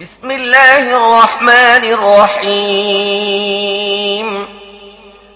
بسم الله الرحمن الرحيم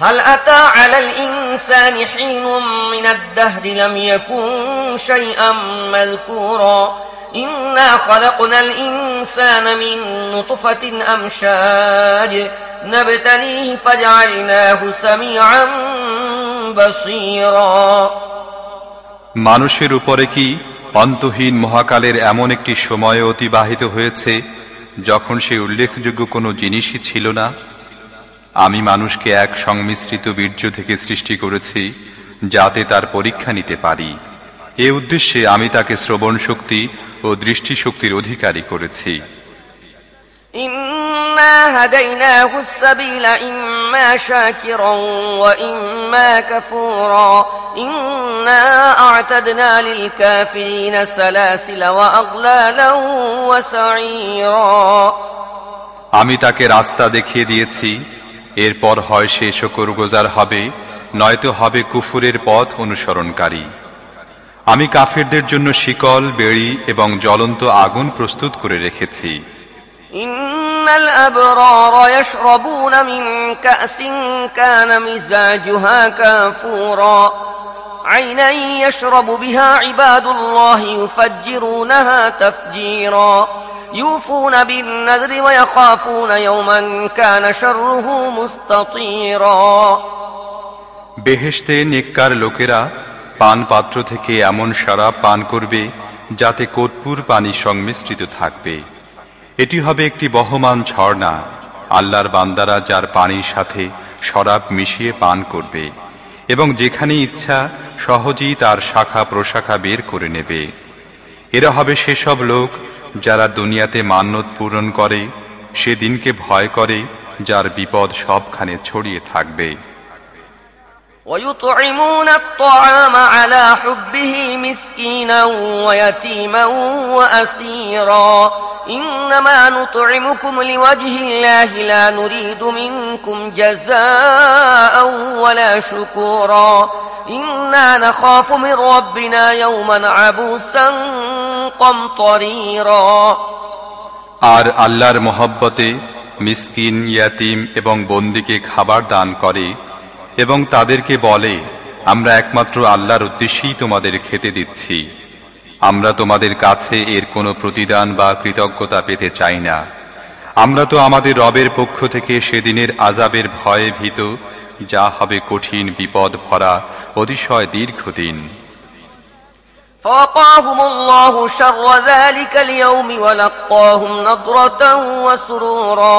هل أتى على الإنسان حين من الدهر لم يكن شيئا مذكورا إنا خلقنا الإنسان من نطفة أمشاج نبتليه فجعلناه سميعا بصيرا মানুষের উপরে কি অন্তহীন মহাকালের এমন একটি সময় অতিবাহিত হয়েছে, যখন সে উল্লেখযোগ্য কোনো জিনিসই ছিল না। আমি মানুষকে এক সংমিশ্রিত বীর্য থেকে সৃষ্টি করেছি, যাতে তার পরীক্ষা নিতে পারি। এ উদ্দেশ্যে আমি তাকে শ্রবণ শক্তি ও দৃষ্টিশক্তির অধিকারী করেছি। إما شاكرا وإما كفورا إنا أعتدنا للكافرين سلاسل وأغلالا وسعيرا আমি তাকে রাস্তা দেখিয়ে দিয়েছি এরপর হয় সে শকরগুজার হবে নয়তো হবে কুফুরের পথ অনুসরণকারী আমি কাফেরদের জন্য শিকল বেড়ি এবং জ্বলন্ত আগুন প্রস্তুত করে রেখেছি إن الأبرار يشربون من كأس كان مزاجها كافورا عينا يشرب بها عباد الله يفجرونها تفجيرا يوفون بالنذر ويخافون يوما كان شره مستطيرا বেহেশতে নেককার লোকেরা পান পাত্র থেকে এমন শরাব পান করবে যাতে কোটপুর পানি সংমিশ্রিত থাকবে এটি হবে একটি বহমান ঝর্ণা আল্লাহর বান্দারা যার পানির সাথে শরাব মিশিয়ে পান করবে এবং যেখানে ইচ্ছা সহজেই তার শাখা প্রশাখা বের করে নেবে এরা হবে সেসব লোক যারা দুনিয়াতে মান্যত পূরণ করে সেদিনকে ভয় করে যার বিপদ সবখানে ছড়িয়ে থাকবে ويطعمون الطعام على حبه مسكينا ويتيما وأسيرا إنما نطعمكم لوجه الله لا نريد منكم جزاء ولا شكورا إنا نخاف من ربنا يوما عبوسا قمطريرا আর আল্লাহর মহব্বতে মিসকিন ইয়াতিম এবং বন্দিকে খাবার দান করে এবং তাদেরকে বলে আমরা একমাত্র আল্লাহর উদ্দেশ্যেই তোমাদের খেতে দিচ্ছি আমরা তোমাদের কাছে এর কোনো প্রতিদান বা কৃতজ্ঞতা পেতে চাই না আমরা তো আমাদের রবের পক্ষ থেকে সেদিনের আজাবের ভয়ে ভীত যা হবে কঠিন বিপদ ভরা অতিশয় দীর্ঘদিন فوقاهم الله شر ذلك اليوم ولقاهم نضرة وسرورا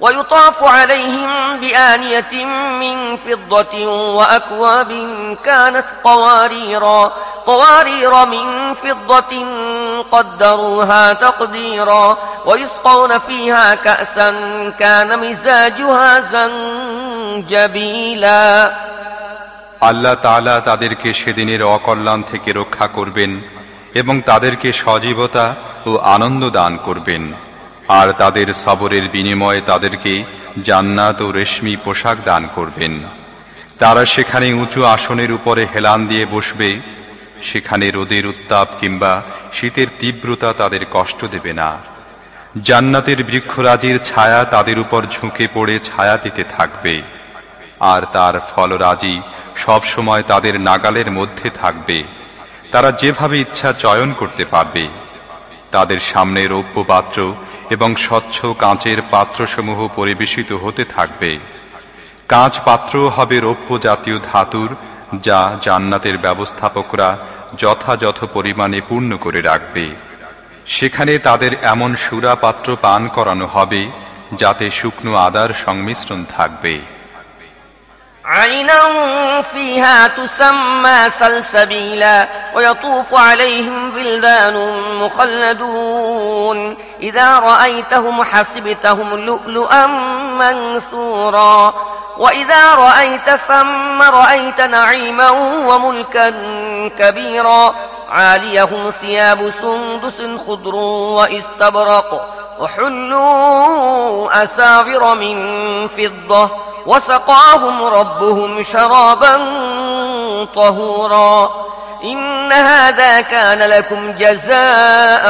ويطاف عليهم بآنية من فضة وأكواب كانت قواريرا قوارير من فضة قدروها تقديرا ويسقون فيها كأسا كان مزاجها زنجبيلا আল্লাহ তাআলা তাদেরকে সেদিনের অকল্যাণ থেকে রক্ষা করবেন এবং তাদেরকে সজীবতা ও আনন্দ দান করবেন আর তাদের সবরের বিনিময়ে তাদেরকে জান্নাত ও রেশমি পোশাক দান করবেন। তারা সেখানে উঁচু আসনের উপরে হেলান দিয়ে বসবে, সেখানে রোদের উত্তাপ কিংবা শীতের তীব্রতা তাদের কষ্ট দেবে না। জান্নাতের বৃক্ষরাজির ছায়া তাদের উপর ঝুঁকে পড়ে ছায়া দিতে থাকবে, আর তার ফলরাজি সব সময় তাদের নাগালের মধ্যে থাকবে। তারা যেভাবে ইচ্ছা চয়ন করতে পারবে। তাদের সামনে রৌপ্য পাত্র এবং স্বচ্ছ কাঁচের পাত্রসমূহ পরিবেশিত হতে থাকবে। কাঁচ পাত্র হবে রৌপ্য জাতীয় ধাতুর, যা জান্নাতের ব্যবস্থাপকরা যথাযথ পরিমাণে পূর্ণ করে রাখবে। সেখানে তাদের এমন সুরা পাত্র পান করানো হবে, যাতে শুকনো আদার সংমিশ্রণ থাকবে। عينا فيها تسمى سلسبيلا ويطوف عليهم بلدان مخلدون. إذا رأيتهم حسبتهم لؤلؤا منثورا. وإذا رأيت ثم رأيت نعيما وملكا كبيرا. عاليهم ثياب سندس خضر واستبرق وحلوا أساور من فضة. وسقاهم ربهم شرابا طهورا إن هذا كان لكم جزاء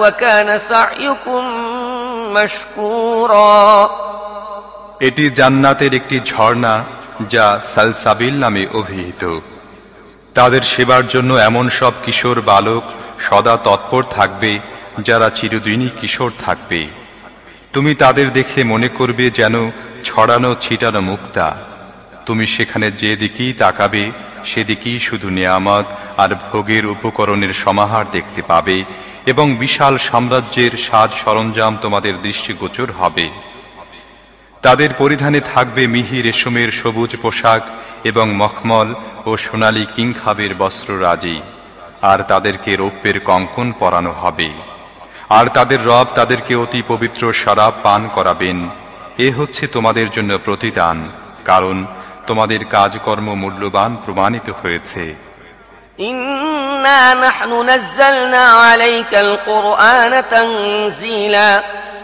وكان سعيكم مشكورا এটি জান্নাতের একটি ঝর্ণা যা সালসাবিল নামে অভিহিত তাদের সেবার জন্য এমন সব কিশোর বালক সদা তৎপর থাকবে যারা চিরদিনই কিশোর থাকবে তুমি তাদের দেখে মনে করবে যেন ছড়ানো, ছিটানো মুক্তা। তুমি সেখানে যে দিকেই তাকাবে, সেদিকেই শুধু নেয়ামত আর ভোগের উপকরণের সমাহার দেখতে পাবে এবং বিশাল সাম্রাজ্যের সাজ সরঞ্জাম তোমাদের দৃষ্টিগোচর হবে। তাদের পরিধানে থাকবে মিহি রেশমের সবুজ পোশাক এবং মখমল ও সোনালী কিংখাবের বস্ত্ররাজি, আর তাদেরকে রৌপ্যের কঙ্কন পরানো হবে। আর তাদের রব তাদেরকে অতি পবিত্র শরাব পান করাবেন এ হচ্ছে তোমাদের জন্য প্রতিদান কারণ তোমাদের কাজকর্ম মূল্যবান প্রমাণিত হয়েছে إنا نحن نزلنا عليك القرآن تنزيلا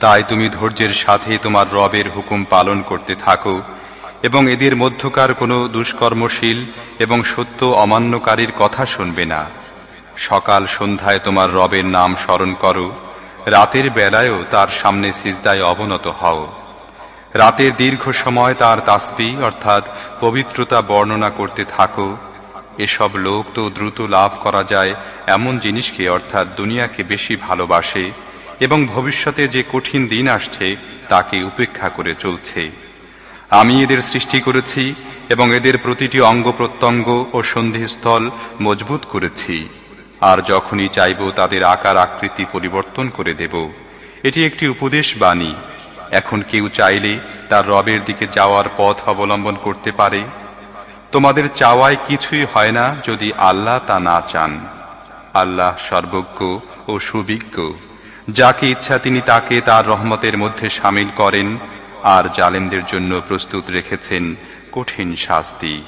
তাই তুমি ধৈর্যের সাথে তোমার রবের হুকুম পালন করতে থাকো এবং এদের মধ্যকার কোনো দুষ্কর্মশীল এবং সত্য অমান্যকারীর কথা শুনবে না। সকাল সন্ধ্যায় তোমার রবের নাম স্মরণ করো, রাতের বেলায়ও তার সামনে সিজদায় অবনত হও। রাতের দীর্ঘ সময় তার তাসবি, অর্থাৎ পবিত্রতা বর্ণনা করতে থাকো। এসব লোক তো দ্রুত লাভ করা যায় এমন জিনিসকে, অর্থাৎ দুনিয়াকে বেশি ভালোবাসে। এবং ভবিষ্যতে যে কঠিন দিন আসছে, তাকে উপেক্ষা করে চলছে। আমি এদের সৃষ্টি করেছি এবং এদের প্রতিটি অঙ্গ প্রত্যঙ্গ ও সন্ধিস্থল মজবুত করেছি। আর যখনই চাইব তাদের আকার আকৃতি পরিবর্তন করে দেব। এটি একটি উপদেশ বাণী। এখন কেউ চাইলে তার রবের দিকে যাওয়ার পথ অবলম্বন করতে পারে। তোমাদের চাওয়ায় কিছুই হয় না যদি আল্লাহ তা না চান। আল্লাহ সর্বজ্ঞ ও সুবিজ্ঞ। যাকে ইচ্ছা তিনি তাকে তার রহমতের মধ্যে সামিল করেন আর জালেমদের জন্য প্রস্তুত রেখেছেন কঠিন শাস্তি।